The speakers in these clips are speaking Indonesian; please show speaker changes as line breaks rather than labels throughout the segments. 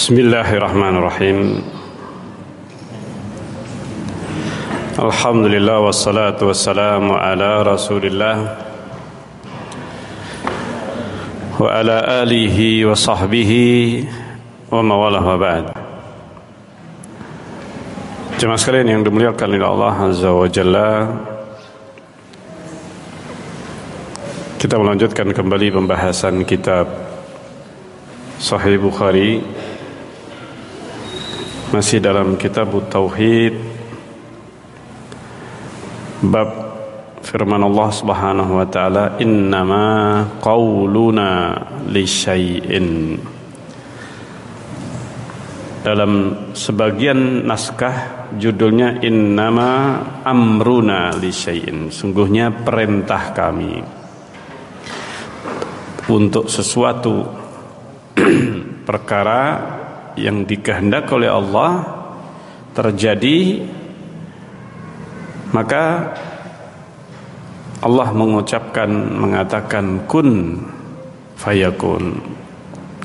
بسم الله الرحمن الرحيم الحمد لله والصلاة والسلام على رسول الله وعلى آله وصحبه ومواله وبعد Jemaah sekalian yang dimuliakan oleh Allah Azza wa Jalla Kita melanjutkan kembali pembahasan kitab Sahih Bukhari Masih dalam kitab Tauhid. Bab firman Allah Subhanahu wa taala innama qauluna li syai'in. Dalam sebagian naskah judulnya innama amruna li syai'in. Sungguhnya perintah kami untuk sesuatu perkara yang dikehendak oleh Allah terjadi maka Allah mengucapkan mengatakan kun fayakun.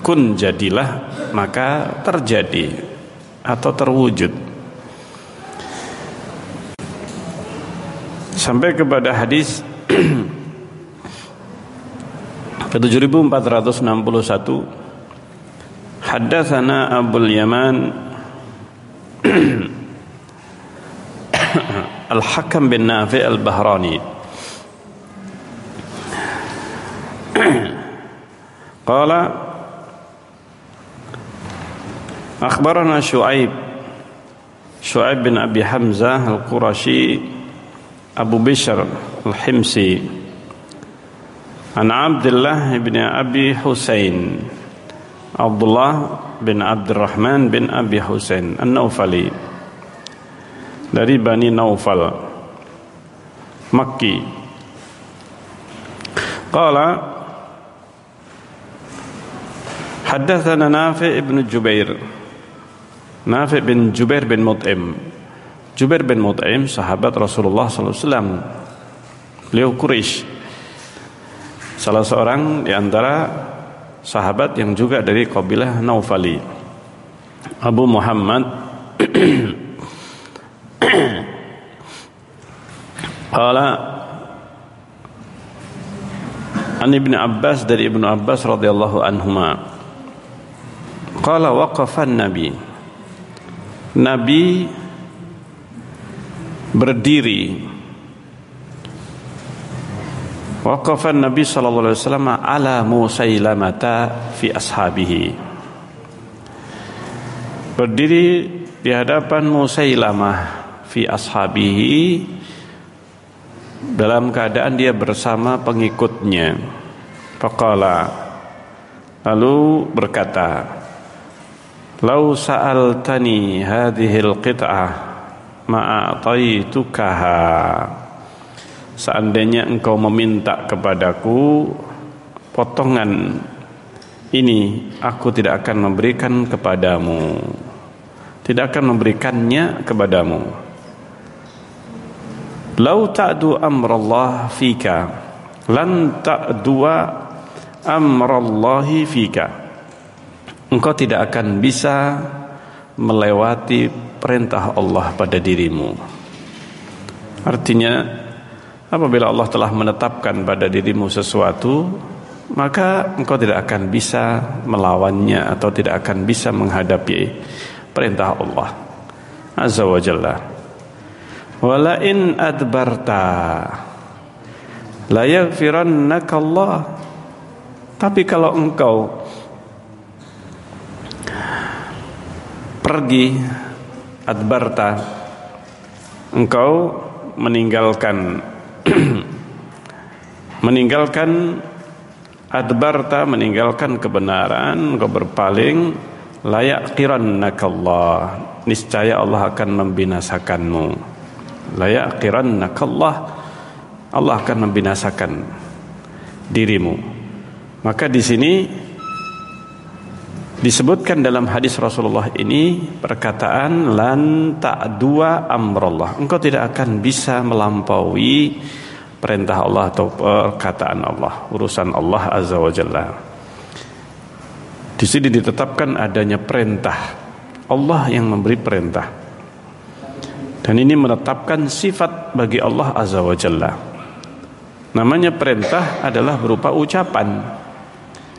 Kun jadilah maka terjadi atau terwujud. Sampai kepada hadis ke 7461 haddatsana Abdul Yaman Al-Hakam bin Nafi' Al-Bahrani Qala أخبرنا شعيب شعيب بن أبي حمزة القرشي أبو بشر الحمصي عن عبد الله بن أبي حسين. عبد الله بن عبد الرحمن بن أبي حسين النوفلي dari Bani Naufal Makki Qala Haddathana Nafi' ibn Jubair Nafi' bin Jubair bin Mut'im Jubair bin Mut'im sahabat Rasulullah SAW Beliau Quraisy Salah seorang di antara sahabat yang juga dari kabilah Naufali. Abu Muhammad Qala An Ibn Abbas dari Ibn Abbas radhiyallahu anhuma. Qala waqafan Nabi. Nabi berdiri Waqafan Nabi sallallahu alaihi wasallam ala Musailamata fi ashabihi. Berdiri di hadapan Musailamah fi ashabihi dalam keadaan dia bersama pengikutnya. Faqala lalu berkata Lau sa'altani hadhil qit'ah ma'ataitukaha Seandainya engkau meminta kepadaku potongan ini aku tidak akan memberikan kepadamu. Tidak akan memberikannya kepadamu. Lau ta'du amrallah fika lan ta'dua amrallahi fika. Engkau tidak akan bisa melewati perintah Allah pada dirimu. Artinya, apabila Allah telah menetapkan pada dirimu sesuatu, maka engkau tidak akan bisa melawannya atau tidak akan bisa menghadapi perintah Allah Azza wa Jalla. Wala adbarta la. Tapi kalau engkau pergi adbarta engkau meninggalkan meninggalkan adbarta meninggalkan kebenaran engkau berpaling layak kirannakallah niscaya Allah akan membinasakanmu. Layak kirannakallah Allah akan membinasakan dirimu. Maka di sini Disebutkan dalam hadis Rasulullah ini perkataan lan ta'dua amrullah. Engkau tidak akan bisa melampaui perintah Allah atau perkataan Allah, urusan Allah Azza wa Jalla. Di sini ditetapkan adanya perintah. Allah yang memberi perintah. Dan ini menetapkan sifat bagi Allah Azza wa Jalla. Namanya perintah adalah berupa ucapan.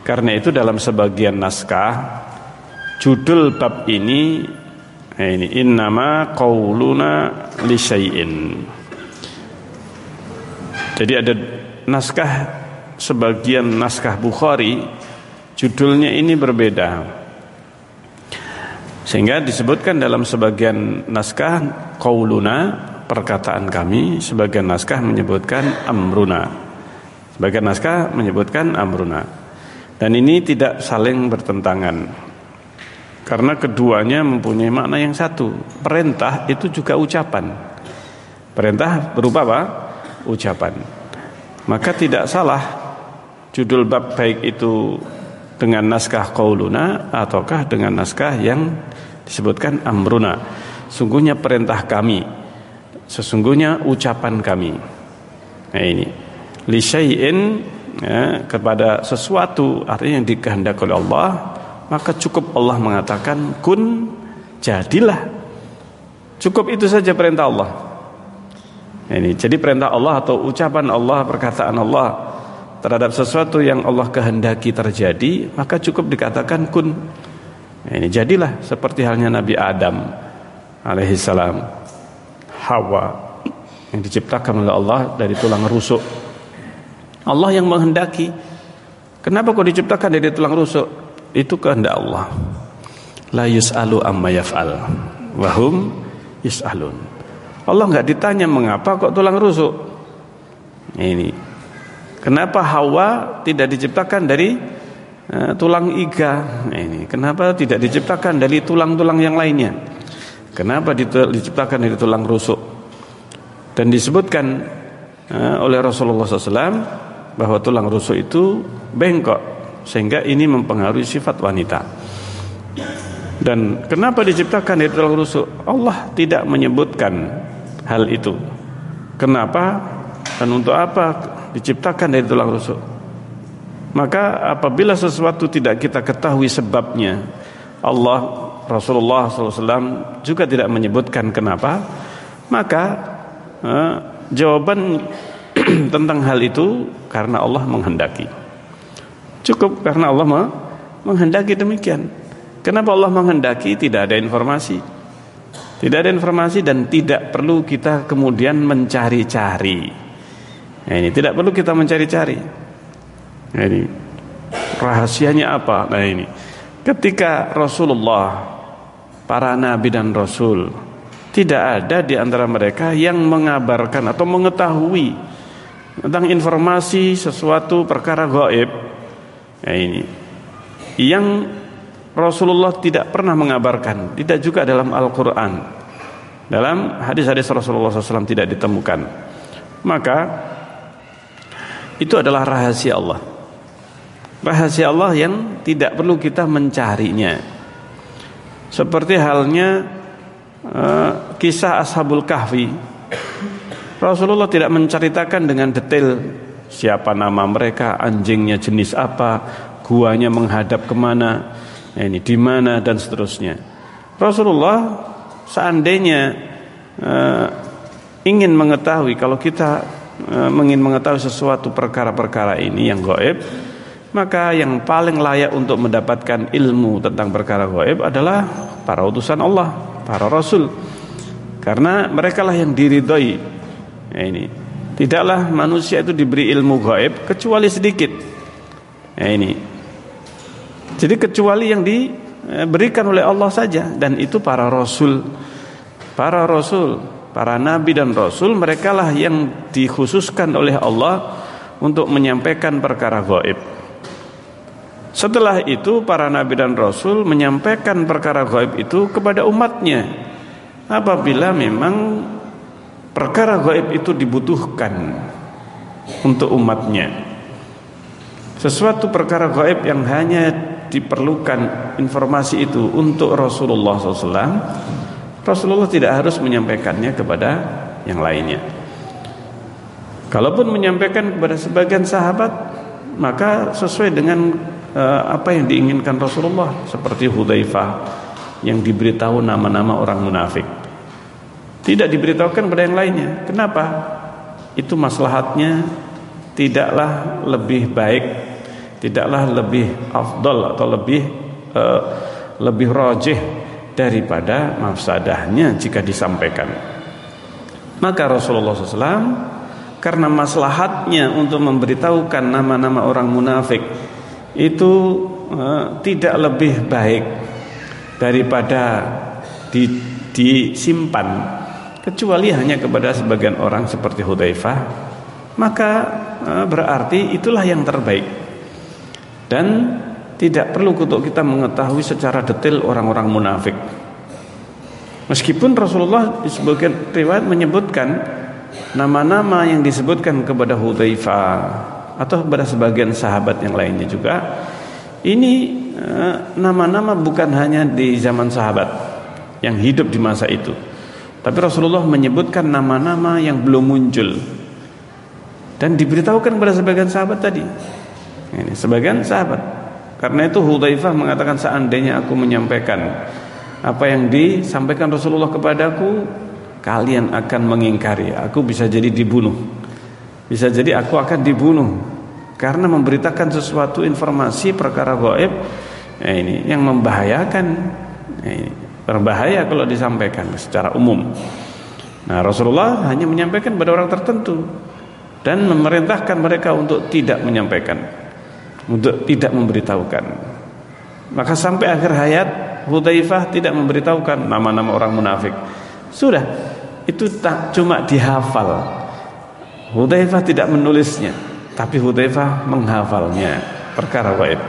Karena itu dalam sebagian naskah judul bab ini nah ini innama qauluna li syai'in. Jadi ada naskah sebagian naskah Bukhari judulnya ini berbeda. Sehingga disebutkan dalam sebagian naskah qauluna perkataan kami sebagian naskah menyebutkan amruna. Sebagian naskah menyebutkan amruna dan ini tidak saling bertentangan. Karena keduanya mempunyai makna yang satu. Perintah itu juga ucapan. Perintah berupa apa? Ucapan. Maka tidak salah judul bab baik itu dengan naskah qauluna ataukah dengan naskah yang disebutkan amruna. Sungguhnya perintah kami. Sesungguhnya ucapan kami. Nah ini. Li syai'in ya, kepada sesuatu artinya yang dikehendaki oleh Allah maka cukup Allah mengatakan kun jadilah. Cukup itu saja perintah Allah. Ini jadi perintah Allah atau ucapan Allah perkataan Allah terhadap sesuatu yang Allah kehendaki terjadi maka cukup dikatakan kun. Ini jadilah seperti halnya Nabi Adam alaihissalam Hawa yang diciptakan oleh Allah dari tulang rusuk Allah yang menghendaki. Kenapa kok diciptakan dari tulang rusuk? Itu kehendak Allah. La yus'alu amma yaf'al. Wahum yus'alun. Allah nggak ditanya mengapa kok tulang rusuk. Ini. Kenapa Hawa tidak diciptakan dari uh, tulang iga? Ini. Kenapa tidak diciptakan dari tulang-tulang yang lainnya? Kenapa diciptakan dari tulang rusuk? Dan disebutkan uh, oleh Rasulullah SAW bahwa tulang rusuk itu bengkok sehingga ini mempengaruhi sifat wanita. Dan kenapa diciptakan dari tulang rusuk? Allah tidak menyebutkan hal itu. Kenapa dan untuk apa diciptakan dari tulang rusuk. Maka apabila sesuatu tidak kita ketahui sebabnya, Allah Rasulullah SAW juga tidak menyebutkan kenapa, maka eh, jawaban tentang hal itu karena Allah menghendaki. Cukup karena Allah menghendaki demikian. Kenapa Allah menghendaki? Tidak ada informasi. Tidak ada informasi dan tidak perlu kita kemudian mencari-cari. Nah, ini tidak perlu kita mencari-cari. Nah, ini rahasianya apa? Nah ini ketika Rasulullah, para nabi dan rasul tidak ada di antara mereka yang mengabarkan atau mengetahui tentang informasi sesuatu perkara gaib. Nah ini yang Rasulullah tidak pernah mengabarkan, tidak juga dalam Al-Quran. Dalam hadis-hadis Rasulullah SAW tidak ditemukan. Maka itu adalah rahasia Allah. Rahasia Allah yang tidak perlu kita mencarinya. Seperti halnya uh, kisah Ashabul Kahfi. Rasulullah tidak menceritakan dengan detail siapa nama mereka, anjingnya jenis apa, guanya menghadap ke mana, nah ini di mana dan seterusnya. Rasulullah seandainya uh, ingin mengetahui kalau kita Eh, ingin mengetahui sesuatu perkara-perkara ini yang goib maka yang paling layak untuk mendapatkan ilmu tentang perkara goib adalah para utusan Allah para rasul karena mereka lah yang diridhoi ya ini. Tidaklah manusia itu diberi ilmu goib kecuali sedikit. Ya ini. Jadi kecuali yang diberikan oleh Allah saja. Dan itu para rasul. Para rasul para nabi dan rasul mereka lah yang dikhususkan oleh Allah untuk menyampaikan perkara gaib. Setelah itu para nabi dan rasul menyampaikan perkara gaib itu kepada umatnya. Apabila memang perkara gaib itu dibutuhkan untuk umatnya. Sesuatu perkara gaib yang hanya diperlukan informasi itu untuk Rasulullah SAW Rasulullah tidak harus menyampaikannya kepada yang lainnya. Kalaupun menyampaikan kepada sebagian sahabat, maka sesuai dengan uh, apa yang diinginkan Rasulullah seperti Hudzaifah yang diberitahu nama-nama orang munafik. Tidak diberitahukan pada yang lainnya. Kenapa? Itu maslahatnya tidaklah lebih baik, tidaklah lebih afdol atau lebih uh, lebih rojih daripada mafsadahnya jika disampaikan. Maka Rasulullah SAW karena maslahatnya untuk memberitahukan nama-nama orang munafik itu uh, tidak lebih baik daripada di, disimpan kecuali hanya kepada sebagian orang seperti Hudzaifah maka e, berarti itulah yang terbaik. Dan tidak perlu untuk kita mengetahui secara detail orang-orang munafik. Meskipun Rasulullah di sebagian riwayat menyebutkan nama-nama yang disebutkan kepada Hudzaifah atau kepada sebagian sahabat yang lainnya juga ini e, nama-nama bukan hanya di zaman sahabat yang hidup di masa itu tapi Rasulullah menyebutkan nama-nama yang belum muncul dan diberitahukan kepada sebagian sahabat tadi. Ini sebagian sahabat. Karena itu Hudzaifah mengatakan seandainya aku menyampaikan apa yang disampaikan Rasulullah kepadaku, kalian akan mengingkari. Aku bisa jadi dibunuh. Bisa jadi aku akan dibunuh karena memberitakan sesuatu informasi perkara gaib ya ini yang membahayakan. Ya ini berbahaya kalau disampaikan secara umum. Nah, Rasulullah hanya menyampaikan pada orang tertentu dan memerintahkan mereka untuk tidak menyampaikan, untuk tidak memberitahukan. Maka sampai akhir hayat Hudzaifah tidak memberitahukan nama-nama orang munafik. Sudah, itu tak cuma dihafal. Hudzaifah tidak menulisnya, tapi Hudzaifah menghafalnya perkara gaib.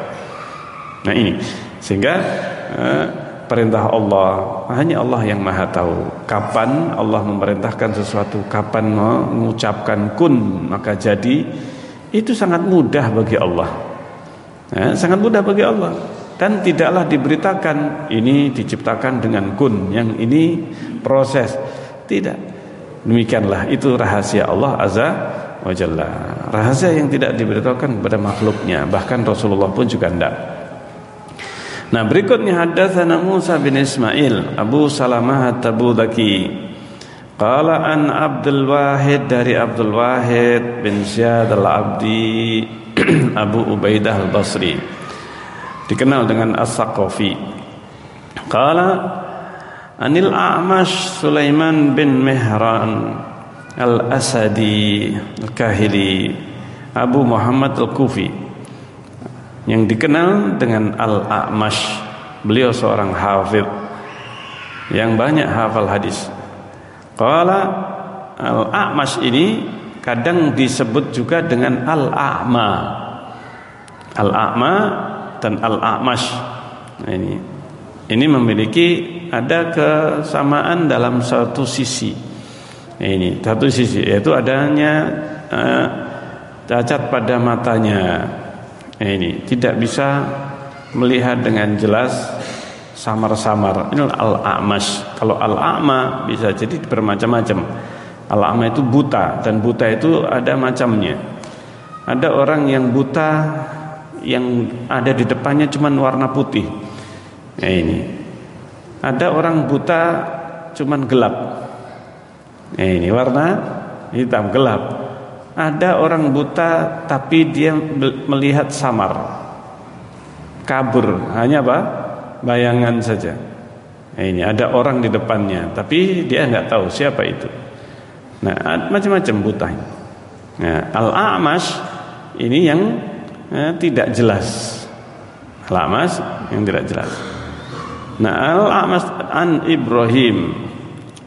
Nah ini sehingga eh, perintah Allah. Hanya Allah yang maha tahu. Kapan Allah memerintahkan sesuatu kapan mengucapkan kun maka jadi itu sangat mudah bagi Allah. Ya, sangat mudah bagi Allah. Dan tidaklah diberitakan ini diciptakan dengan kun yang ini proses. Tidak. Demikianlah itu rahasia Allah azza wa rahasia yang tidak diberitakan kepada makhluknya. Bahkan Rasulullah pun juga tidak Nah berikutnya hadatsana Musa bin Ismail Abu Salamah At-Tabudaki Qala an Abdul Wahid dari Abdul Wahid bin Syad Al-Abdi Abu Ubaidah Al-Basri. Dikenal dengan As-Saqafi. Qala Anil A'mash Sulaiman bin Mihran Al-Asadi Al-Kahili Abu Muhammad Al-Kufi yang dikenal dengan Al-A'mash. Beliau seorang hafid yang banyak hafal hadis. Qala Al-A'mash ini kadang disebut juga dengan Al-A'ma. Al-A'ma dan Al-A'mash. Nah, ini ini memiliki ada kesamaan dalam satu sisi. Nah, ini satu sisi yaitu adanya uh, cacat pada matanya Nah, ini tidak bisa melihat dengan jelas samar-samar. Ini al-a'mas. Kalau al-a'ma bisa jadi bermacam-macam. Al-a'ma itu buta dan buta itu ada macamnya. Ada orang yang buta yang ada di depannya cuma warna putih. Nah, ini. Ada orang buta cuma gelap. Nah, ini warna hitam gelap. Ada orang buta tapi dia melihat samar. Kabur, hanya apa? Bayangan saja. Nah, ini ada orang di depannya tapi dia nggak tahu siapa itu. Nah, macam-macam buta. Nah, al-a'mas ini yang eh, tidak jelas. Al-a'mas yang tidak jelas. Nah, al-a'mas an Ibrahim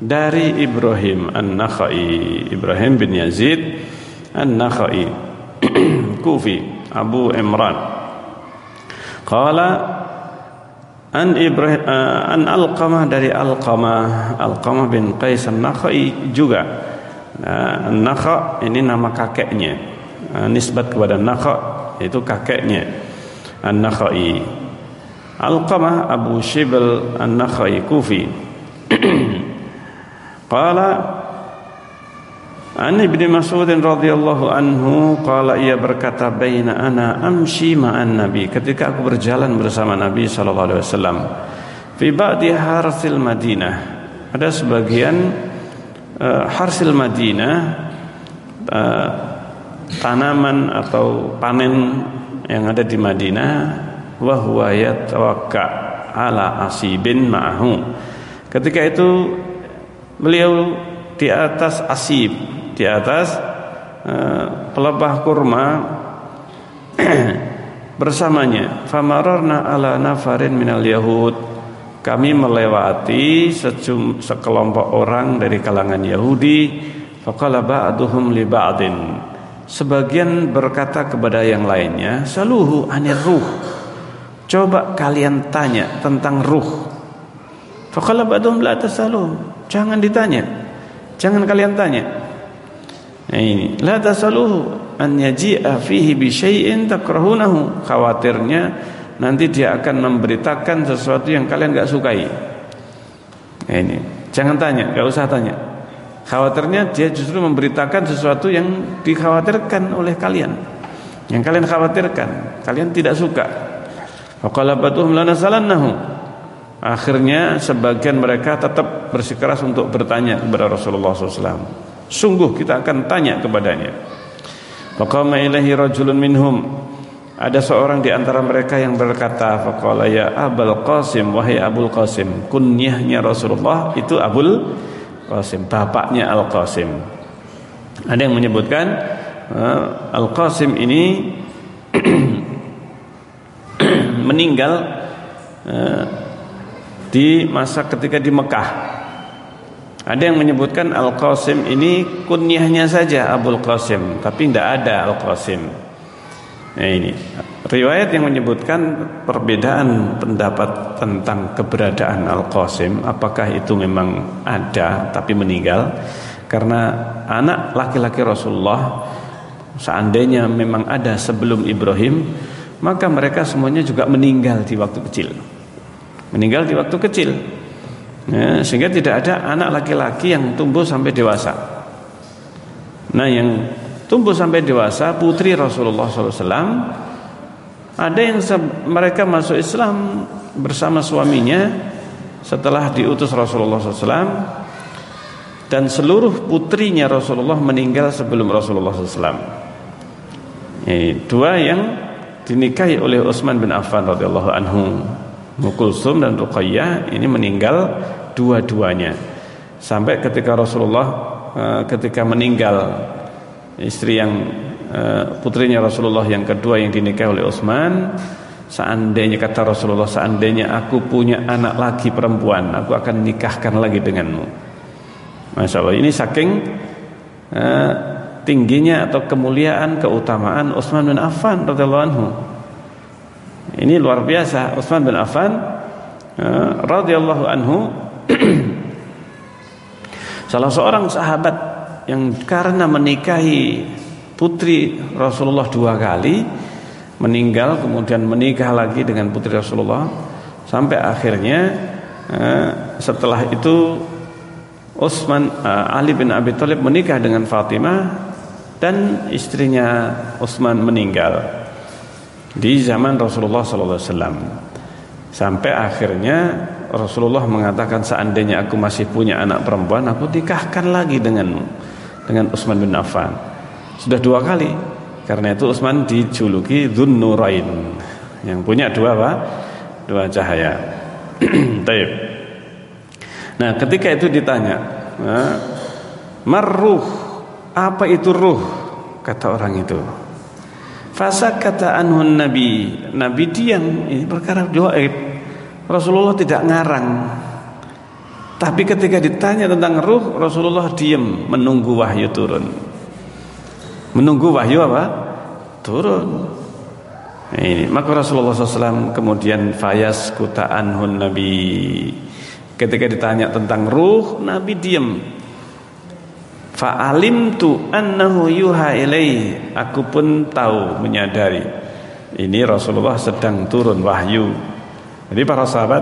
dari Ibrahim An-Nakhai Ibrahim bin Yazid An-Nakhai. Kufi. Abu Imran. Qala An Ibrahim uh, An Alqamah dari Alqamah. Alqamah bin Qais An-Nakhai juga. Nah, An-Nakha ini nama kakeknya. Uh, Nisbat kepada Nakha Itu kakeknya. An-Nakhai. Alqamah Abu Shibal An-Nakhai Kufi. Qala An Ibnu Mas'ud radhiyallahu anhu qala ia berkata baina ana amshi ma'an nabi. Ketika aku berjalan bersama Nabi sallallahu alaihi wasallam fi ba'di harsil Madinah. Ada sebagian uh, harsil Madinah uh, tanaman atau panen yang ada di Madinah wa huwa yatawakka ala asibin ma'ahu. Ketika itu beliau di atas asib di atas uh, pelebah kurma bersamanya. Famararna ala nafarin minal yahud. Kami melewati secum, sekelompok orang dari kalangan Yahudi. Faqala ba'duhum li ba'din. Sebagian berkata kepada yang lainnya saluhu anir ruh. Coba kalian tanya tentang ruh. Faqala ba'duhum la tasaluh jangan ditanya. Jangan kalian tanya Nah ini, la tasaluhu an yaji'a fihi bi syai'in takrahunahu. Khawatirnya nanti dia akan memberitakan sesuatu yang kalian enggak sukai. Nah ini, jangan tanya, enggak usah tanya. Khawatirnya dia justru memberitakan sesuatu yang dikhawatirkan oleh kalian. Yang kalian khawatirkan, kalian tidak suka. Faqala batuhum lanasalannahu. Akhirnya sebagian mereka tetap bersikeras untuk bertanya kepada Rasulullah SAW. Sungguh kita akan tanya kepadanya. Faqama ilahi rajulun minhum. Ada seorang di antara mereka yang berkata, faqala ya Abul Qasim wahai Abul Qasim, kunyahnya Rasulullah itu Abul Qasim, bapaknya Al Qasim. Ada yang menyebutkan uh, Al Qasim ini meninggal uh, di masa ketika di Mekah ada yang menyebutkan Al-Qasim ini kunyahnya saja Abul Qasim, tapi tidak ada Al-Qasim. Nah ini riwayat yang menyebutkan perbedaan pendapat tentang keberadaan Al-Qasim, apakah itu memang ada tapi meninggal karena anak laki-laki Rasulullah seandainya memang ada sebelum Ibrahim, maka mereka semuanya juga meninggal di waktu kecil. Meninggal di waktu kecil ya, sehingga tidak ada anak laki-laki yang tumbuh sampai dewasa. Nah, yang tumbuh sampai dewasa putri Rasulullah SAW ada yang mereka masuk Islam bersama suaminya setelah diutus Rasulullah SAW dan seluruh putrinya Rasulullah meninggal sebelum Rasulullah SAW. Ini dua yang dinikahi oleh Utsman bin Affan radhiyallahu anhu. Mukulsum dan Ruqayyah ini meninggal dua-duanya. Sampai ketika Rasulullah uh, ketika meninggal istri yang uh, putrinya Rasulullah yang kedua yang dinikahi oleh Utsman, seandainya kata Rasulullah, seandainya aku punya anak lagi perempuan, aku akan nikahkan lagi denganmu. Masya Allah ini saking uh, tingginya atau kemuliaan keutamaan Utsman bin Affan radhiyallahu anhu. Ini luar biasa. Utsman bin Affan uh, radhiyallahu anhu salah seorang sahabat yang karena menikahi putri Rasulullah dua kali meninggal kemudian menikah lagi dengan putri Rasulullah sampai akhirnya uh, setelah itu Utsman uh, Ali bin Abi Thalib menikah dengan Fatimah dan istrinya Utsman meninggal di zaman Rasulullah SAW sampai akhirnya Rasulullah mengatakan seandainya aku masih punya anak perempuan aku nikahkan lagi dengan dengan Utsman bin Affan. Sudah dua kali. Karena itu Utsman dijuluki Nurain yang punya dua apa? Dua cahaya. Taib. Nah ketika itu ditanya marruh apa itu ruh? Kata orang itu kata anhun Nabi. Nabi diam. Ini perkara gaib. Rasulullah tidak ngarang. Tapi ketika ditanya tentang ruh, Rasulullah diam menunggu wahyu turun. Menunggu wahyu apa? Turun. Ini maka Rasulullah SAW kemudian fayas kuta anhun Nabi. Ketika ditanya tentang ruh, Nabi diam Fa'alimtu annahu yuha ilaih. Aku pun tahu, menyadari. Ini Rasulullah sedang turun wahyu. Jadi para sahabat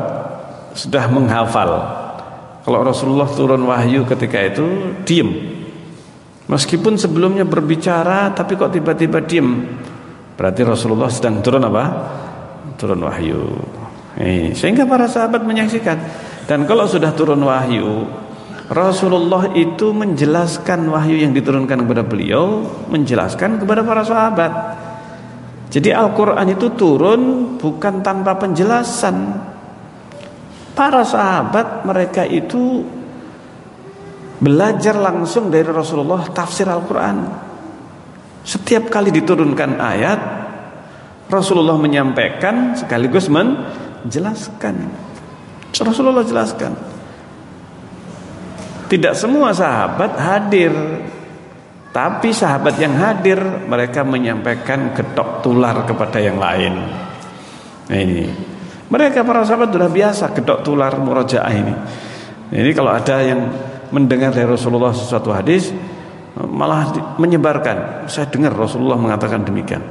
sudah menghafal. Kalau Rasulullah turun wahyu ketika itu diem. Meskipun sebelumnya berbicara tapi kok tiba-tiba diam. Berarti Rasulullah sedang turun apa? Turun wahyu. Eh, sehingga para sahabat menyaksikan. Dan kalau sudah turun wahyu, Rasulullah itu menjelaskan wahyu yang diturunkan kepada beliau, menjelaskan kepada para sahabat. Jadi Al-Quran itu turun bukan tanpa penjelasan. Para sahabat mereka itu belajar langsung dari Rasulullah tafsir Al-Quran. Setiap kali diturunkan ayat, Rasulullah menyampaikan sekaligus menjelaskan. Rasulullah jelaskan. Tidak semua sahabat hadir tapi sahabat yang hadir mereka menyampaikan getok tular kepada yang lain. Nah ini. Mereka para sahabat sudah biasa getok tular murojaah ini. Ini kalau ada yang mendengar dari Rasulullah sesuatu hadis malah menyebarkan. Saya dengar Rasulullah mengatakan demikian.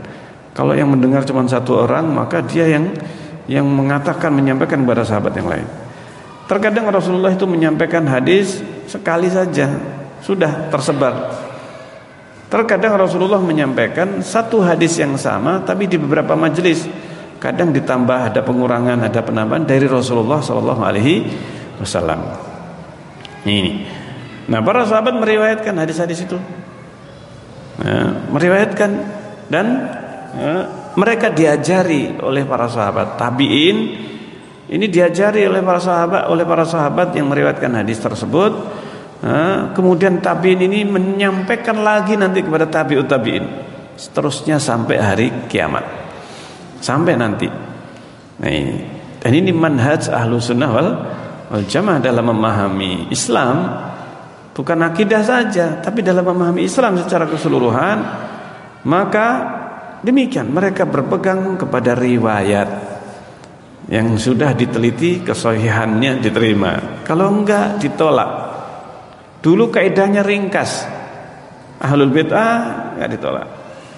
Kalau yang mendengar cuma satu orang maka dia yang yang mengatakan menyampaikan kepada sahabat yang lain. Terkadang Rasulullah itu menyampaikan hadis sekali saja sudah tersebar Terkadang Rasulullah menyampaikan satu hadis yang sama tapi di beberapa majelis. Kadang ditambah ada pengurangan, ada penambahan dari Rasulullah Shallallahu alaihi wasallam. Ini. Nah, para sahabat meriwayatkan hadis-hadis itu. Nah, meriwayatkan dan ya, mereka diajari oleh para sahabat tabi'in ini diajari oleh para sahabat oleh para sahabat yang meriwayatkan hadis tersebut. Kemudian tabiin ini menyampaikan lagi nanti kepada tabiut tabiin. Seterusnya sampai hari kiamat. Sampai nanti. Nah dan ini manhaj ahlu sunnah wal, wal jamaah dalam memahami Islam. Bukan akidah saja tapi dalam memahami Islam secara keseluruhan. Maka demikian mereka berpegang kepada riwayat yang sudah diteliti kesohihannya diterima kalau enggak ditolak Dulu kaidahnya ringkas. Ahlul bid'ah enggak ditolak.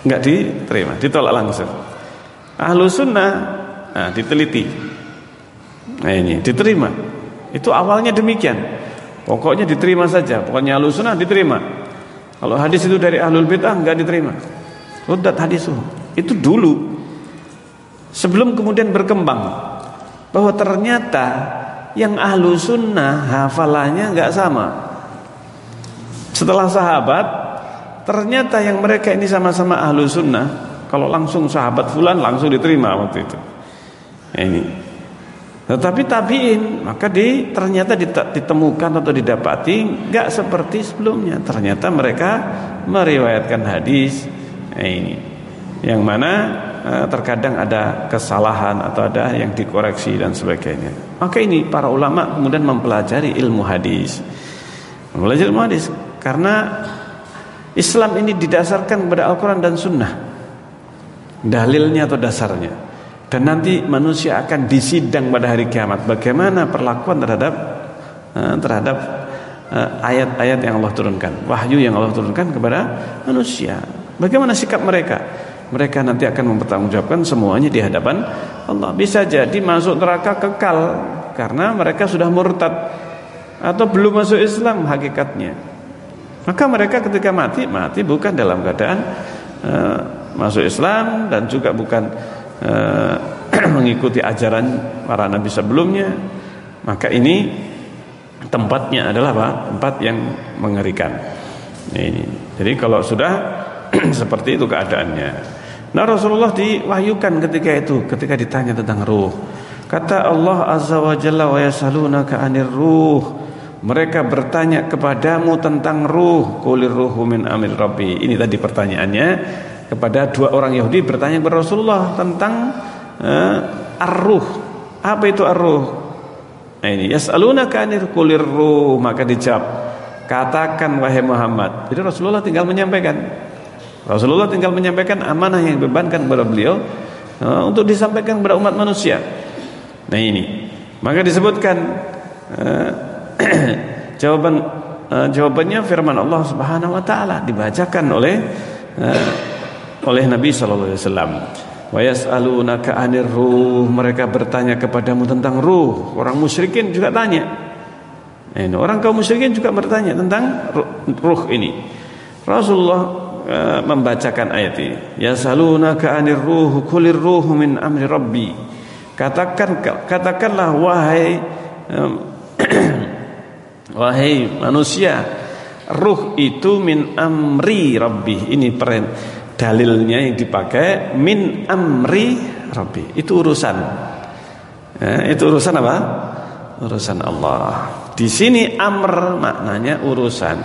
Enggak diterima, ditolak langsung. Ahlul sunnah nah, diteliti. Nah ini diterima. Itu awalnya demikian. Pokoknya diterima saja. Pokoknya ahlul sunnah diterima. Kalau hadis itu dari ahlul bid'ah enggak diterima. Sudah hadis. Itu dulu. Sebelum kemudian berkembang bahwa ternyata yang ahlu sunnah hafalannya enggak sama setelah sahabat, ternyata yang mereka ini sama-sama ahlu sunnah. Kalau langsung sahabat fulan langsung diterima waktu itu. Ya ini. Tetapi tabiin maka di ternyata ditemukan atau didapati nggak seperti sebelumnya. Ternyata mereka meriwayatkan hadis ya ini, yang mana terkadang ada kesalahan atau ada yang dikoreksi dan sebagainya. Maka ini para ulama kemudian mempelajari ilmu hadis. Mempelajari ilmu hadis karena Islam ini didasarkan kepada Al-Quran dan Sunnah. Dalilnya atau dasarnya. Dan nanti manusia akan disidang pada hari kiamat. Bagaimana perlakuan terhadap uh, Terhadap eh, ayat-ayat yang Allah turunkan. Wahyu yang Allah turunkan kepada manusia. Bagaimana sikap mereka Mereka nanti akan mempertanggungjawabkan semuanya di hadapan Allah Bisa jadi masuk neraka kekal Karena mereka sudah murtad Atau belum masuk Islam hakikatnya maka mereka ketika mati mati bukan dalam keadaan uh, masuk Islam dan juga bukan uh, mengikuti ajaran para nabi sebelumnya. Maka ini tempatnya adalah apa? Tempat yang mengerikan. Ini. Jadi kalau sudah seperti itu keadaannya. Nah Rasulullah diwahyukan ketika itu ketika ditanya tentang ruh. Kata Allah Azza wa Jalla wa yasalunaka anir ruh. Mereka bertanya kepadamu tentang ruh. Kulir ruhu min amil rabbi. Ini tadi pertanyaannya. Kepada dua orang Yahudi bertanya kepada Rasulullah tentang uh, ar-ruh. Apa itu ar-ruh? Nah ini anir kulir ruh. Maka dijawab katakan wahai Muhammad. Jadi Rasulullah tinggal menyampaikan Rasulullah tinggal menyampaikan amanah yang dibebankan kepada beliau uh, untuk disampaikan kepada umat manusia nah ini maka disebutkan uh, Jawaban uh, jawabannya firman Allah Subhanahu wa taala dibacakan oleh oleh Nabi sallallahu alaihi wasallam. Wa yas'alunaka 'anir ruh, mereka bertanya kepadamu tentang ruh. Orang musyrikin juga tanya. Ini orang kaum musyrikin juga bertanya tentang ruh ini. Rasulullah uh, membacakan ayat ini. Ya salunaka anir ruhu kulir ruhu min amri rabbi. Katakan katakanlah wahai wahai manusia, ruh itu min amri rabbi. Ini peren dalilnya yang dipakai min amri rabbi. Itu urusan. Ya, itu urusan apa? Urusan Allah. Di sini amr maknanya urusan.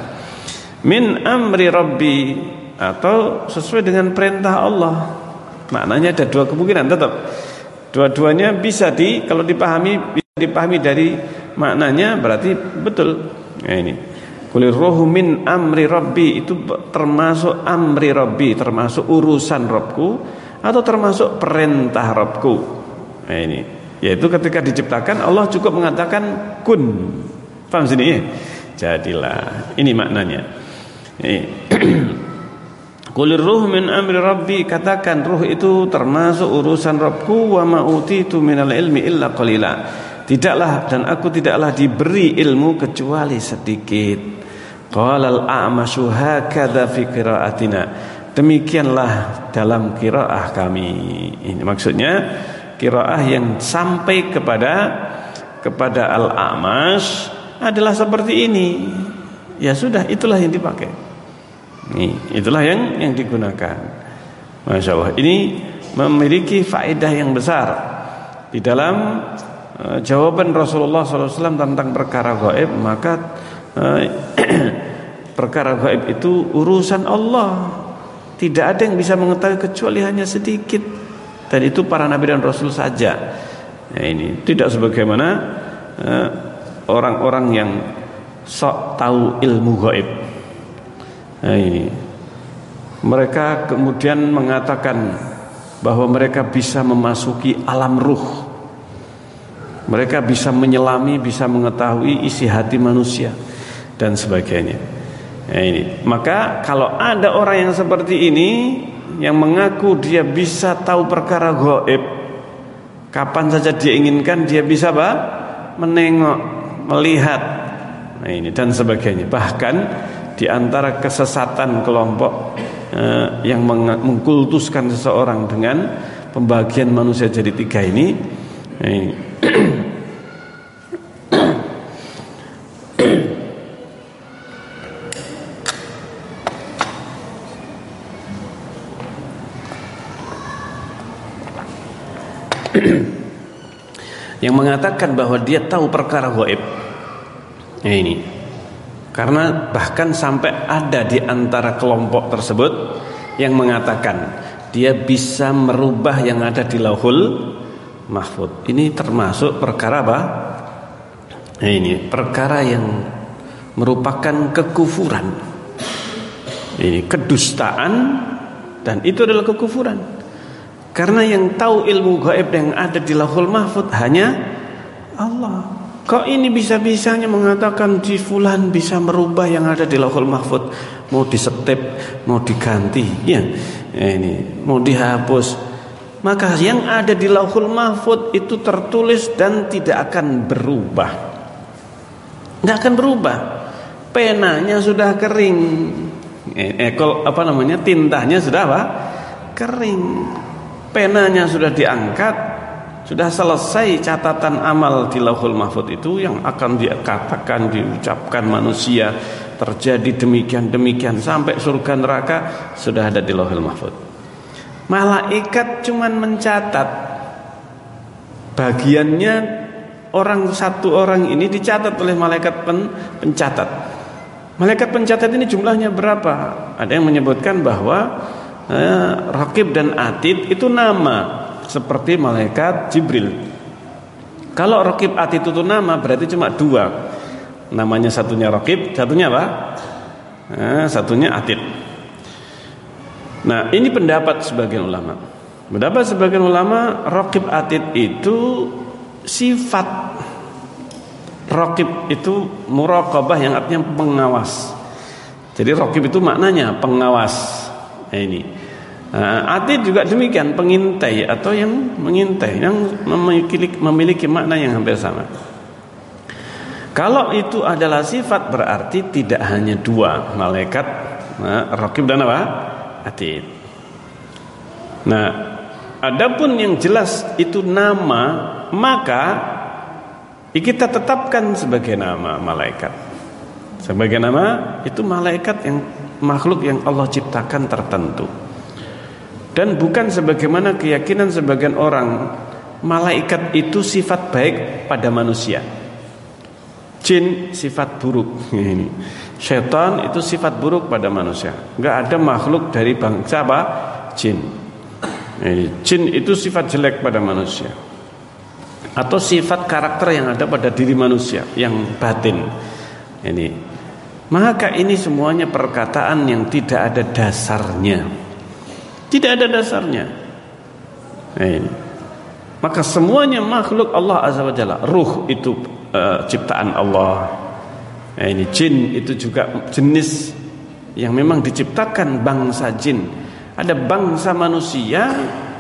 Min amri rabbi atau sesuai dengan perintah Allah. Maknanya ada dua kemungkinan tetap. Dua-duanya bisa di kalau dipahami bisa dipahami dari maknanya berarti betul. Nah ini. Kulir rohu min amri rabbi itu termasuk amri rabbi, termasuk urusan Robku atau termasuk perintah Robku. Nah ini. Yaitu ketika diciptakan Allah cukup mengatakan kun. Paham sini? Jadilah. Ini maknanya. Ini. Kulir ruh min amri rabbi katakan ruh itu termasuk urusan Rabbku wa ma utitu minal ilmi illa qalila. Tidaklah dan aku tidaklah diberi ilmu kecuali sedikit. Qala al-a'masyu hakadha fi qira'atina. Demikianlah dalam qiraah kami. Ini maksudnya qiraah yang sampai kepada kepada al-a'mas adalah seperti ini. Ya sudah itulah yang dipakai. Ini, itulah yang yang digunakan. Masya Allah. Ini memiliki faedah yang besar di dalam uh, jawaban Rasulullah SAW tentang perkara gaib. Maka uh, perkara gaib itu urusan Allah. Tidak ada yang bisa mengetahui kecuali hanya sedikit. Dan itu para nabi dan rasul saja. Nah, ini tidak sebagaimana uh, orang-orang uh, yang sok tahu ilmu gaib. Nah ini Mereka kemudian mengatakan bahwa mereka bisa memasuki alam ruh. Mereka bisa menyelami, bisa mengetahui isi hati manusia dan sebagainya. Nah ini. Maka kalau ada orang yang seperti ini yang mengaku dia bisa tahu perkara gaib, kapan saja dia inginkan dia bisa apa? menengok, melihat. Nah ini dan sebagainya. Bahkan di antara kesesatan kelompok eh, yang mengkultuskan seseorang dengan pembagian manusia jadi tiga ini, ini yang mengatakan bahwa dia tahu perkara gaib. Ini karena bahkan sampai ada di antara kelompok tersebut yang mengatakan dia bisa merubah yang ada di lauhul mahfud. Ini termasuk perkara apa? Nah ini perkara yang merupakan kekufuran. Ini kedustaan dan itu adalah kekufuran. Karena yang tahu ilmu gaib yang ada di lauhul mahfud hanya Allah. Kok ini bisa-bisanya mengatakan di fulan bisa merubah yang ada di Lauhul Mahfud, mau disetep, mau diganti, ya. Ini mau dihapus. Maka yang ada di Lauhul Mahfud itu tertulis dan tidak akan berubah. Tidak akan berubah. Penanya sudah kering. Eh, ekol apa namanya? Tintanya sudah apa? Kering. Penanya sudah diangkat, sudah selesai catatan amal di lauhul mahfud itu yang akan dikatakan, diucapkan manusia terjadi demikian-demikian sampai surga neraka sudah ada di lauhul mahfud. Malaikat cuman mencatat bagiannya orang satu orang ini dicatat oleh malaikat pen, pencatat. Malaikat pencatat ini jumlahnya berapa? Ada yang menyebutkan bahwa eh, Rakib dan Atid itu nama seperti malaikat Jibril. Kalau Rokib Atid itu nama berarti cuma dua. Namanya satunya Rokib, satunya apa? Nah, satunya Atid. Nah ini pendapat sebagian ulama. Pendapat sebagian ulama Rokib Atid itu sifat Rokib itu muraqabah yang artinya pengawas. Jadi Rokib itu maknanya pengawas. Nah, ini. Atid juga demikian pengintai atau yang mengintai yang memiliki memiliki makna yang hampir sama. Kalau itu adalah sifat berarti tidak hanya dua malaikat Nah, Raqib dan apa? Atid. Nah, adapun yang jelas itu nama, maka kita tetapkan sebagai nama malaikat. Sebagai nama itu malaikat yang makhluk yang Allah ciptakan tertentu. Dan bukan sebagaimana keyakinan sebagian orang malaikat itu sifat baik pada manusia. Jin sifat buruk ini. Setan itu sifat buruk pada manusia. Enggak ada makhluk dari bangsa apa? Jin. Ini, jin itu sifat jelek pada manusia. Atau sifat karakter yang ada pada diri manusia yang batin. Ini. Maka ini semuanya perkataan yang tidak ada dasarnya. Tidak ada dasarnya. Ini. Maka semuanya makhluk Allah Azza wa Jalla. Ruh itu uh, ciptaan Allah. Ini jin itu juga jenis yang memang diciptakan bangsa jin. Ada bangsa manusia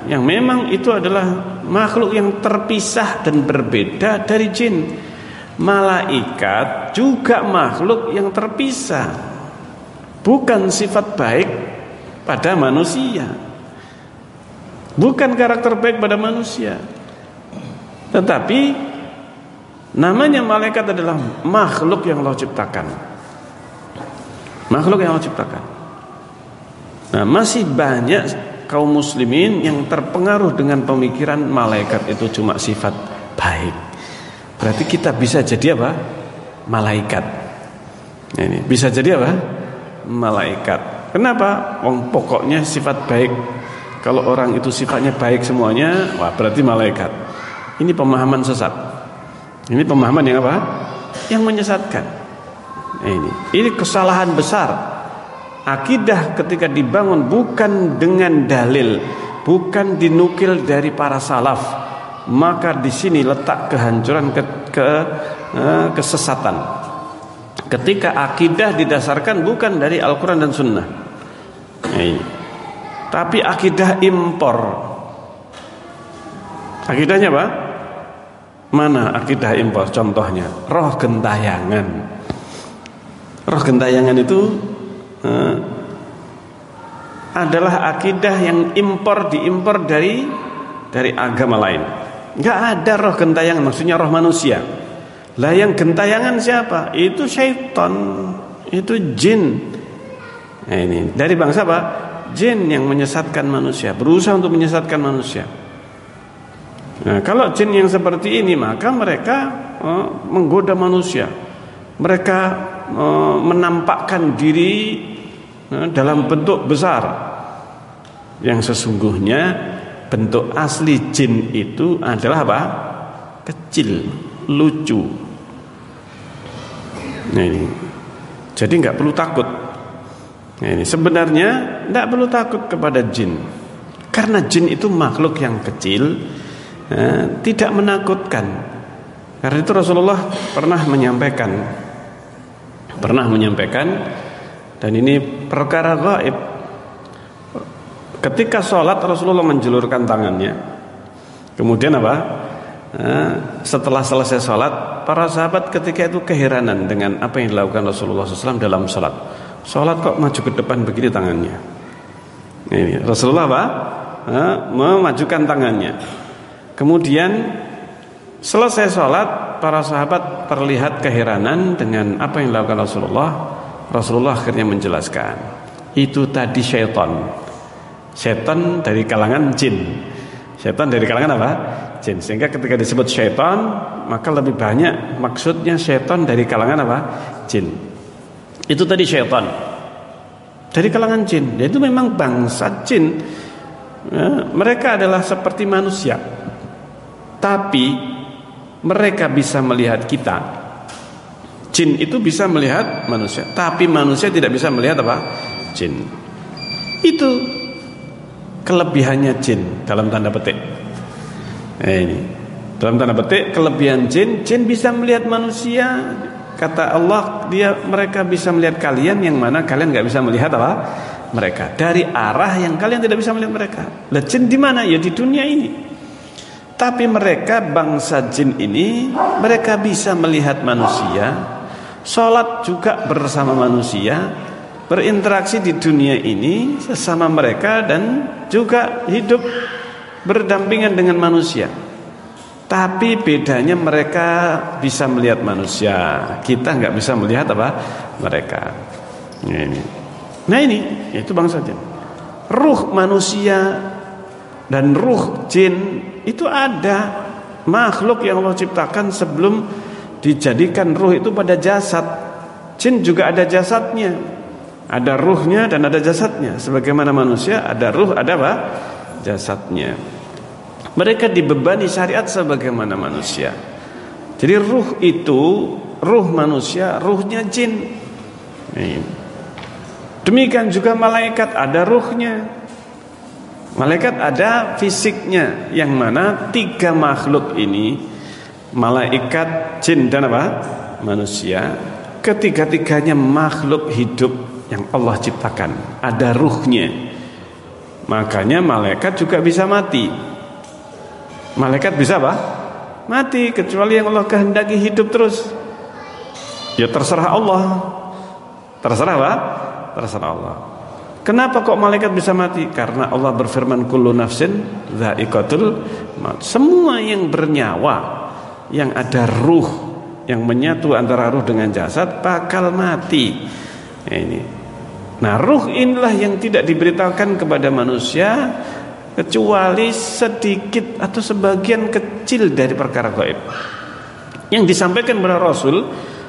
yang memang itu adalah makhluk yang terpisah dan berbeda dari jin. Malaikat juga makhluk yang terpisah. Bukan sifat baik pada manusia. Bukan karakter baik pada manusia. Tetapi Namanya malaikat adalah makhluk yang Allah ciptakan. Makhluk yang Allah ciptakan. Nah, masih banyak kaum muslimin yang terpengaruh dengan pemikiran malaikat itu cuma sifat baik. Berarti kita bisa jadi apa? Malaikat. Nah, ini bisa jadi apa? Malaikat. Kenapa? Wong pokoknya sifat baik. Kalau orang itu sifatnya baik semuanya, wah berarti malaikat. Ini pemahaman sesat. Ini pemahaman yang apa? Yang menyesatkan. Ini, ini kesalahan besar. Akidah ketika dibangun bukan dengan dalil, bukan dinukil dari para salaf, maka di sini letak kehancuran ke, ke eh, kesesatan. Ketika akidah didasarkan bukan dari Al-Quran dan Sunnah, ini. tapi akidah impor. Akidahnya apa? Mana akidah impor contohnya? Roh gentayangan. Roh gentayangan itu eh, adalah akidah yang impor diimpor dari dari agama lain. Enggak ada roh gentayangan, maksudnya roh manusia. Lah yang gentayangan siapa? Itu syaitan, itu jin. Nah, ini dari bangsa apa? Jin yang menyesatkan manusia, berusaha untuk menyesatkan manusia. Nah, kalau jin yang seperti ini maka mereka uh, menggoda manusia. Mereka uh, menampakkan diri uh, dalam bentuk besar. Yang sesungguhnya bentuk asli jin itu adalah apa? Kecil, lucu. Nah, ini. Jadi nggak perlu takut. Ini sebenarnya nggak perlu takut kepada jin. Karena jin itu makhluk yang kecil ya, tidak menakutkan. Karena itu Rasulullah pernah menyampaikan pernah menyampaikan dan ini perkara gaib. Ketika sholat Rasulullah menjulurkan tangannya. Kemudian apa? Nah, setelah selesai sholat, para sahabat ketika itu keheranan dengan apa yang dilakukan Rasulullah SAW dalam sholat. Sholat kok maju ke depan begini tangannya. Ini Rasulullah apa? Memajukan tangannya. Kemudian selesai sholat para sahabat terlihat keheranan dengan apa yang dilakukan Rasulullah. Rasulullah akhirnya menjelaskan itu tadi syaitan. Syaitan dari kalangan jin. Syaitan dari kalangan apa? Jin. Sehingga ketika disebut syaitan maka lebih banyak maksudnya syaitan dari kalangan apa? Jin. Itu tadi syaitan dari kalangan jin. Itu memang bangsa jin. Ya, mereka adalah seperti manusia tapi mereka bisa melihat kita. Jin itu bisa melihat manusia, tapi manusia tidak bisa melihat apa? Jin. Itu kelebihannya jin dalam tanda petik. Nah, ini dalam tanda petik kelebihan jin, jin bisa melihat manusia. Kata Allah, dia mereka bisa melihat kalian yang mana kalian nggak bisa melihat apa? Mereka dari arah yang kalian tidak bisa melihat mereka. Lah jin di mana? Ya di dunia ini. Tapi mereka bangsa jin ini Mereka bisa melihat manusia Sholat juga bersama manusia berinteraksi di dunia ini sesama mereka dan juga hidup berdampingan dengan manusia. Tapi bedanya mereka bisa melihat manusia, kita nggak bisa melihat apa mereka. Nah ini, nah ini itu bangsa jin. Ruh manusia dan ruh jin itu ada makhluk yang Allah ciptakan sebelum dijadikan ruh itu pada jasad. Jin juga ada jasadnya, ada ruhnya dan ada jasadnya. Sebagaimana manusia ada ruh, ada apa? Jasadnya. Mereka dibebani syariat sebagaimana manusia. Jadi ruh itu, ruh manusia, ruhnya jin. Demikian juga malaikat ada ruhnya. Malaikat ada fisiknya yang mana tiga makhluk ini malaikat, jin dan apa? manusia ketiga-tiganya makhluk hidup yang Allah ciptakan ada ruhnya makanya malaikat juga bisa mati Malaikat bisa apa? Mati kecuali yang Allah kehendaki hidup terus. Ya terserah Allah. Terserah apa? Terserah Allah. Kenapa kok malaikat bisa mati? Karena Allah berfirman kullu nafsin dha'iqatul maut. Semua yang bernyawa, yang ada ruh, yang menyatu antara ruh dengan jasad bakal mati. Nah, ini. Nah, ruh inilah yang tidak diberitakan kepada manusia kecuali sedikit atau sebagian kecil dari perkara gaib. Yang disampaikan kepada Rasul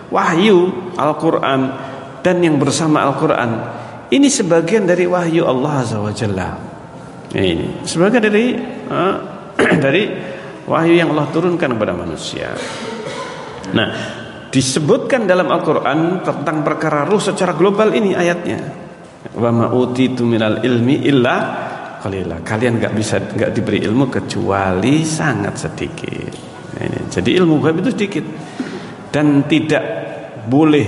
wahyu Al-Qur'an dan yang bersama Al-Qur'an ini sebagian dari wahyu Allah Azza wa Jalla. Ini sebagian dari uh, dari wahyu yang Allah turunkan kepada manusia. Nah disebutkan dalam Al-Qur'an tentang perkara ruh secara global ini ayatnya. Wa ma utitu minal ilmi illa qalila. Kalian nggak bisa nggak diberi ilmu kecuali sangat sedikit. Jadi ilmu gaib itu sedikit. Dan tidak boleh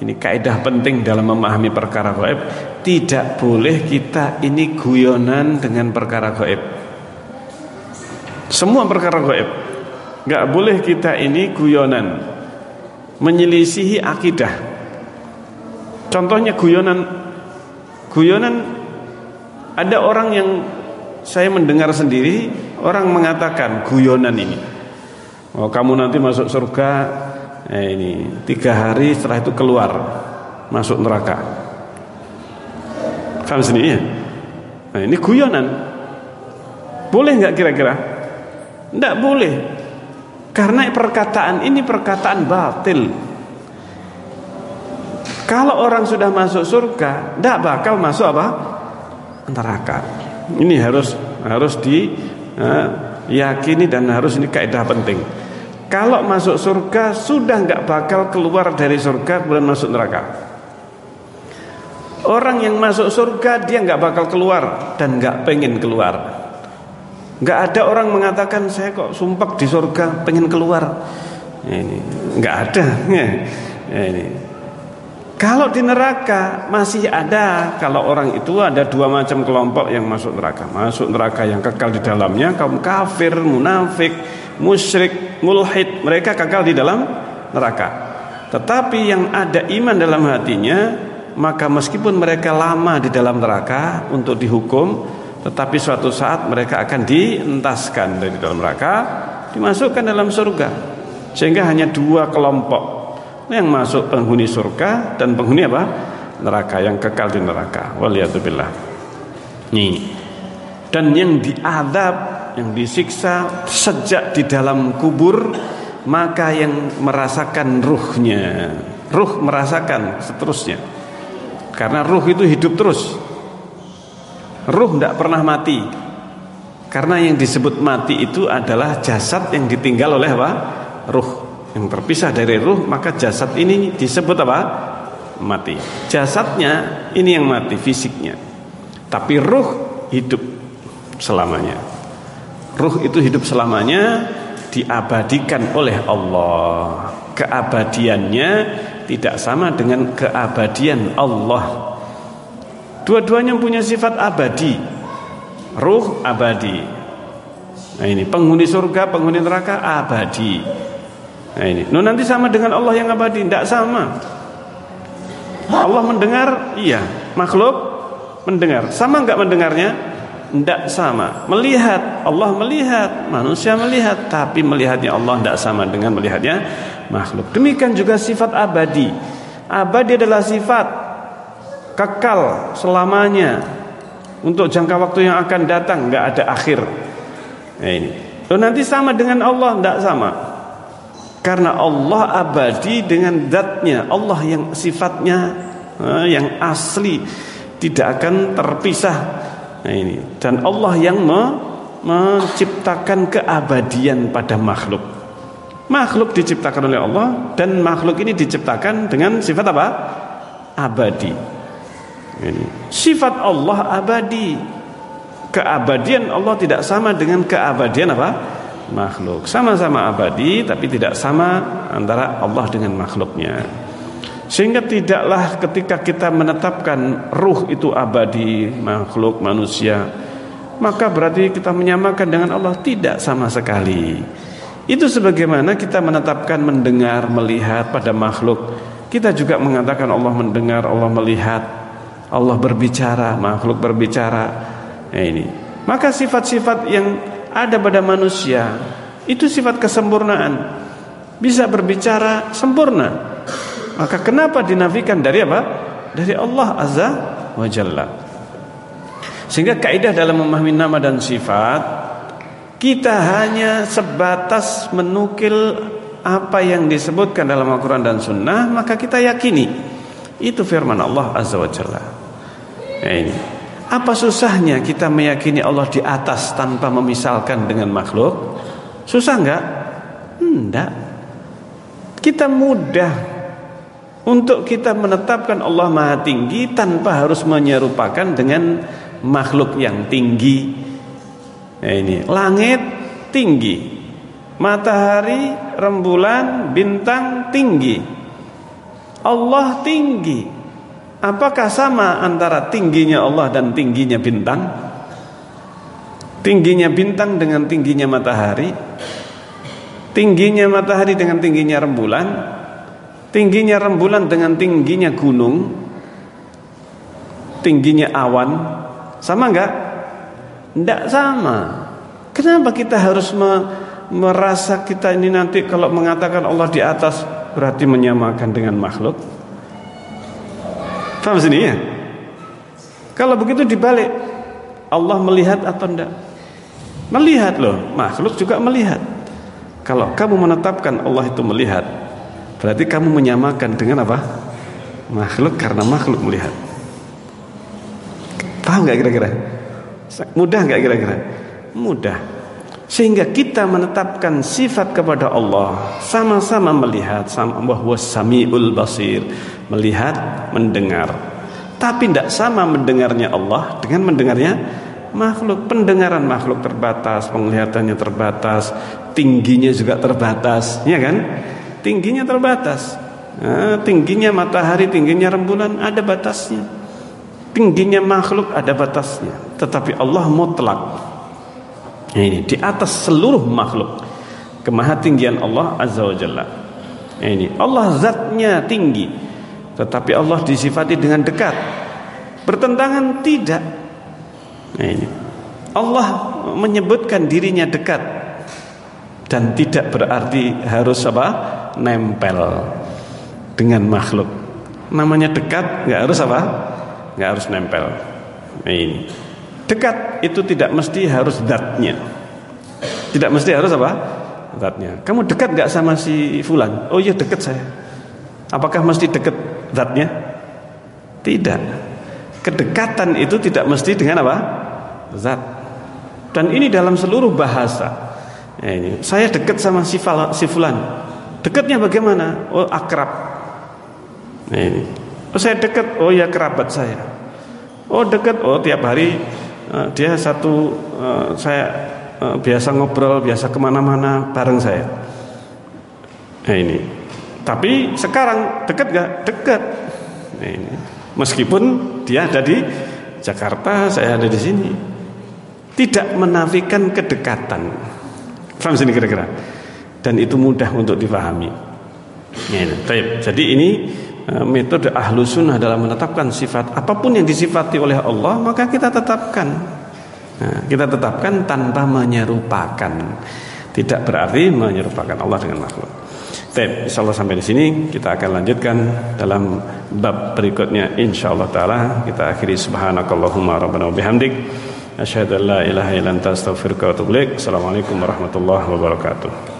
ini kaidah penting dalam memahami perkara gaib tidak boleh kita ini guyonan dengan perkara gaib semua perkara gaib nggak boleh kita ini guyonan. Menyelisihi akidah. Contohnya guyonan. Guyonan ada orang yang saya mendengar sendiri orang mengatakan guyonan ini. Oh kamu nanti masuk surga eh, ini tiga hari setelah itu keluar masuk neraka. Kamu sendiri ya? Nah ini guyonan. Boleh nggak kira-kira? Tidak boleh. Karena perkataan ini perkataan batil. Kalau orang sudah masuk surga, tidak bakal masuk apa? Neraka. Ini harus harus diyakini dan harus ini kaidah penting. Kalau masuk surga sudah nggak bakal keluar dari surga kemudian masuk neraka. Orang yang masuk surga dia nggak bakal keluar dan nggak pengen keluar. Nggak ada orang mengatakan saya kok sumpah di surga pengen keluar. Ini nggak ada. Ini kalau di neraka masih ada. Kalau orang itu ada dua macam kelompok yang masuk neraka. Masuk neraka yang kekal di dalamnya Kaum kafir, munafik, musyrik, mulhid. Mereka kekal di dalam neraka. Tetapi yang ada iman dalam hatinya Maka meskipun mereka lama di dalam neraka Untuk dihukum Tetapi suatu saat mereka akan dientaskan dari dalam neraka Dimasukkan dalam surga. Sehingga hanya dua kelompok yang masuk penghuni surga dan penghuni apa? neraka yang kekal di neraka. Waliyatubillah. Nih. Dan yang diadab, yang disiksa sejak di dalam kubur, maka yang merasakan ruhnya, ruh merasakan seterusnya. Karena ruh itu hidup terus. Ruh tidak pernah mati. Karena yang disebut mati itu adalah jasad yang ditinggal oleh apa? Ruh yang terpisah dari ruh maka jasad ini disebut apa? Mati. Jasadnya ini yang mati fisiknya. Tapi ruh hidup selamanya. Ruh itu hidup selamanya diabadikan oleh Allah. Keabadiannya tidak sama dengan keabadian Allah. Dua-duanya punya sifat abadi. Ruh abadi. Nah ini penghuni surga penghuni neraka abadi Nah ini. No, nanti sama dengan Allah yang abadi, tidak sama. Allah mendengar? Iya. Makhluk mendengar. Sama enggak mendengarnya? Tidak sama. Melihat, Allah melihat, manusia melihat, tapi melihatnya Allah tidak sama dengan melihatnya makhluk. Demikian juga sifat abadi. Abadi adalah sifat kekal selamanya untuk jangka waktu yang akan datang, nggak ada akhir. Nah ini. Loh, nanti sama dengan Allah, tidak sama. Karena Allah abadi dengan zatnya. Allah yang sifatnya eh, yang asli. Tidak akan terpisah. Nah ini. Dan Allah yang me menciptakan keabadian pada makhluk. Makhluk diciptakan oleh Allah dan makhluk ini diciptakan dengan sifat apa? Abadi. Ini. Sifat Allah abadi. Keabadian Allah tidak sama dengan keabadian apa makhluk. Sama-sama abadi tapi tidak sama antara Allah dengan makhluknya. Sehingga tidaklah ketika kita menetapkan ruh itu abadi makhluk manusia maka berarti kita menyamakan dengan Allah tidak sama sekali. Itu sebagaimana kita menetapkan mendengar, melihat pada makhluk. Kita juga mengatakan Allah mendengar, Allah melihat, Allah berbicara, makhluk berbicara. Nah ini. Maka sifat-sifat yang ada pada manusia itu sifat kesempurnaan. Bisa berbicara sempurna. Maka kenapa dinafikan dari apa? Dari Allah azza wa jalla. Sehingga kaidah dalam memahami nama dan sifat kita hanya sebatas menukil apa yang disebutkan dalam Al-Quran dan Sunnah maka kita yakini. Itu firman Allah azza wa jalla. Nah ini apa susahnya kita meyakini Allah di atas tanpa memisalkan dengan makhluk? Susah enggak? Enggak. Kita mudah untuk kita menetapkan Allah Maha Tinggi tanpa harus menyerupakan dengan makhluk yang tinggi. Nah ini, langit tinggi. Matahari, rembulan, bintang tinggi. Allah tinggi. Apakah sama antara tingginya Allah dan tingginya bintang? Tingginya bintang dengan tingginya matahari? Tingginya matahari dengan tingginya rembulan? Tingginya rembulan dengan tingginya gunung? Tingginya awan? Sama enggak? Enggak sama. Kenapa kita harus merasa kita ini nanti kalau mengatakan Allah di atas berarti menyamakan dengan makhluk? Paham sini ya? Kalau begitu dibalik Allah melihat atau tidak? Melihat loh, makhluk juga melihat. Kalau kamu menetapkan Allah itu melihat, berarti kamu menyamakan dengan apa? Makhluk karena makhluk melihat. Paham nggak kira-kira? Mudah nggak kira-kira? Mudah. Sehingga kita menetapkan sifat kepada Allah sama-sama melihat sama bahwa Samiul Basir, melihat, mendengar. Tapi tidak sama mendengarnya Allah dengan mendengarnya makhluk. Pendengaran makhluk terbatas, penglihatannya terbatas, tingginya juga terbatas, ya kan? Tingginya terbatas. Nah, tingginya matahari, tingginya rembulan ada batasnya. Tingginya makhluk ada batasnya. Tetapi Allah mutlak ini di atas seluruh makhluk. Kemahatinggian Allah Azza wa Jalla. Ini Allah zatnya tinggi. Tetapi Allah disifati dengan dekat. Bertentangan tidak. Ini. Allah menyebutkan dirinya dekat dan tidak berarti harus apa? nempel dengan makhluk. Namanya dekat nggak harus apa? nggak harus nempel. Ini. Dekat itu tidak mesti harus zatnya. Tidak mesti harus apa? Zatnya. Kamu dekat gak sama si fulan? Oh iya dekat saya. Apakah mesti dekat zatnya? Tidak. Kedekatan itu tidak mesti dengan apa? Zat. Dan ini dalam seluruh bahasa. Ya, ini. Saya dekat sama si, si fulan. Dekatnya bagaimana? Oh akrab. Nah, ini. Oh saya dekat. Oh ya kerabat saya. Oh dekat. Oh tiap hari Eh, dia satu uh, saya uh, biasa ngobrol, biasa ke mana-mana bareng saya. Nah ini. Tapi sekarang dekat gak? Dekat. Nah ini. Meskipun dia ada di Jakarta, saya ada di sini. Tidak menafikan kedekatan. Paham sini kira-kira? Dan itu mudah untuk dipahami. Ya, Jadi ini eh, metode ahlu sunnah dalam menetapkan sifat apa pun yang disifati oleh Allah maka kita tetapkan. Nah, kita tetapkan tanpa menyerupakan. Tidak berarti menyerupakan Allah dengan makhluk. Baik, insyaallah sampai di sini kita akan lanjutkan dalam bab berikutnya. Insyaallah taala kita akhiri. Subhanakallahumma rabbana bihamdik. Asyhadu an la ilaha illa anta astaghfiruka wa atubu. Assalamualaikum warahmatullahi wabarakatuh.